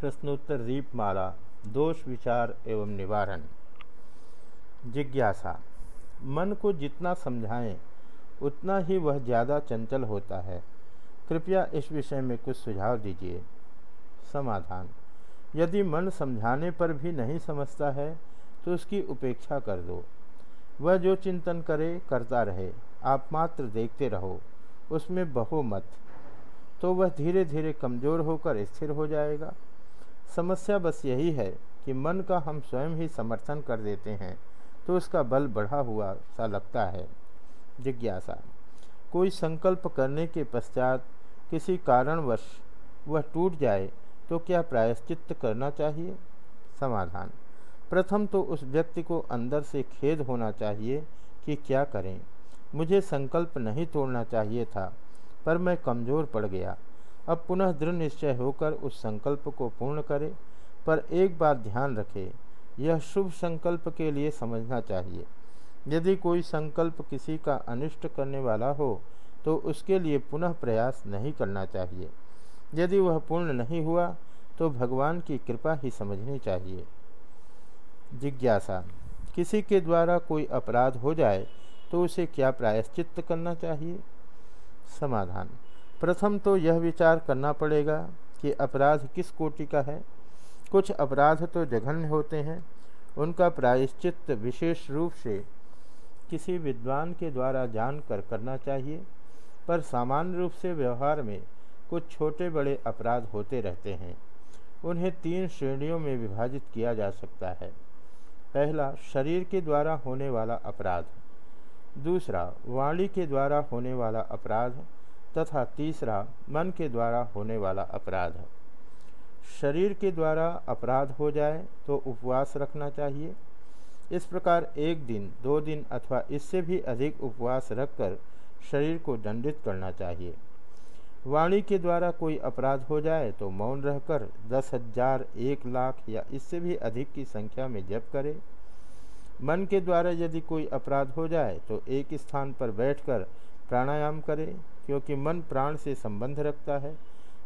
प्रश्नोत्तर दीपमाला, दोष विचार एवं निवारण। जिज्ञासा, मन को जितना समझाएँ, उतना ही वह ज़्यादा चंचल होता है। कृपया इस विषय में कुछ सुझाव दीजिए। समाधान, यदि मन समझाने पर भी नहीं समझता है तो उसकी उपेक्षा कर दो। वह जो चिंतन करे, करता रहे, आप मात्र देखते रहो, उसमें बहो मत तो वह धीरे धीरे कमज़ोर होकर स्थिर हो जाएगा। समस्या बस यही है कि मन का हम स्वयं ही समर्थन कर देते हैं तो उसका बल बढ़ा हुआ सा लगता है। जिज्ञासा। कोई संकल्प करने के पश्चात किसी कारणवश वह टूट जाए तो क्या प्रायश्चित करना चाहिए? समाधान। प्रथम तो उस व्यक्ति को अंदर से खेद होना चाहिए कि क्या करें। मुझे संकल्प नहीं तोड़ना चाहिए था, पर मैं कमज़ोर पड़ गया। अब पुनः दृढ़ निश्चय होकर उस संकल्प को पूर्ण करे, पर एक बात ध्यान रखे, यह शुभ संकल्प के लिए समझना चाहिए। यदि कोई संकल्प किसी का अनिष्ट करने वाला हो तो उसके लिए पुनः प्रयास नहीं करना चाहिए। यदि वह पूर्ण नहीं हुआ तो भगवान की कृपा ही समझनी चाहिए। जिज्ञासा, किसी के द्वारा कोई अपराध हो जाए तो उसे क्या प्रायश्चित करना चाहिए? समाधान प्रथम तो यह विचार करना पड़ेगा कि अपराध किस कोटि का है। कुछ अपराध तो जघन्य होते हैं। उनका प्रायश्चित विशेष रूप से किसी विद्वान के द्वारा जानकर करना चाहिए, पर सामान्य रूप से व्यवहार में कुछ छोटे बड़े अपराध होते रहते हैं। उन्हें तीन श्रेणियों में विभाजित किया जा सकता है। पहला, शरीर के द्वारा होने वाला अपराध। दूसरा, वाणी के द्वारा होने वाला अपराध। तथा तीसरा, मन के द्वारा होने वाला अपराध शरीर के द्वारा अपराध हो जाए तो उपवास रखना चाहिए। इस प्रकार एक दिन, दो दिन अथवा इससे भी अधिक उपवास रखकर शरीर को दंडित करना चाहिए। वाणी के द्वारा कोई अपराध हो जाए तो मौन रहकर दस हज़ार एक लाख या इससे भी अधिक की संख्या में जप करे। मन के द्वारा यदि कोई अपराध हो जाए तो एक स्थान पर बैठकर प्राणायाम करे। क्योंकि मन प्राण से संबंध रखता है।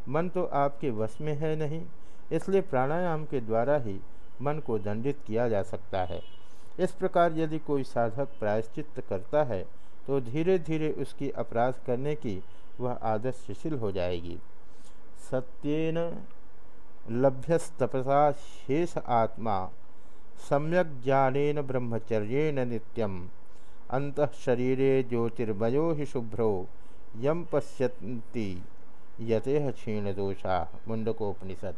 मन तो आपके वश में है नहीं, इसलिए प्राणायाम के द्वारा ही मन को दंडित किया जा सकता है। इस प्रकार यदि कोई साधक प्रायश्चित करता है तो धीरे धीरे उसकी अपराध करने की वह आदत शिथिल हो जाएगी। सत्यन लभ्यस्तपसा शेष आत्मा, सम्यक ज्ञानेन ब्रह्मचर्येण नित्यम। अंत शरीरे ज्योतिर्मयो ही शुभ्रो। यम पश्यन्ति यतेह क्षीण दोषा मुंडकोपनिषद